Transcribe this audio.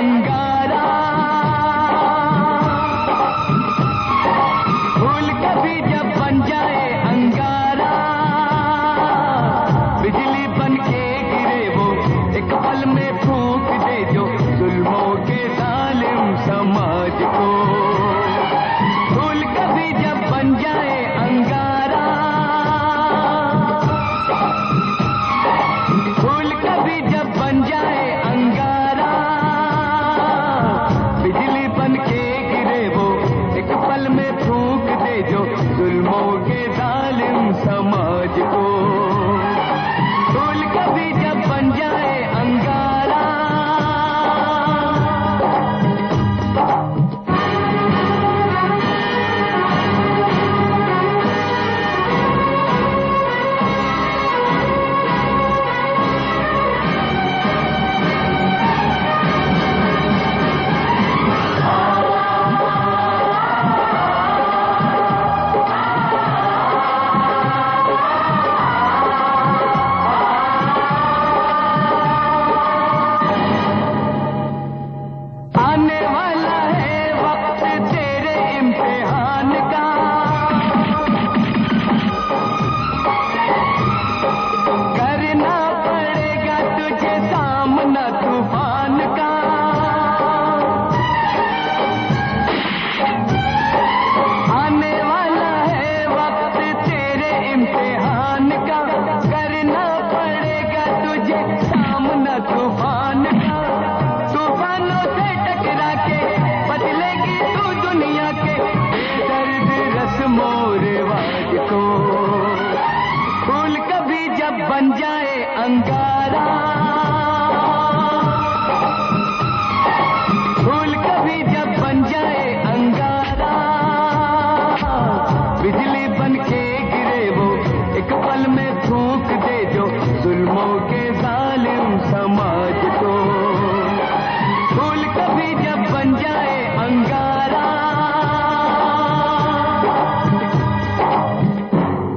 Anga some बन जाए अंगारा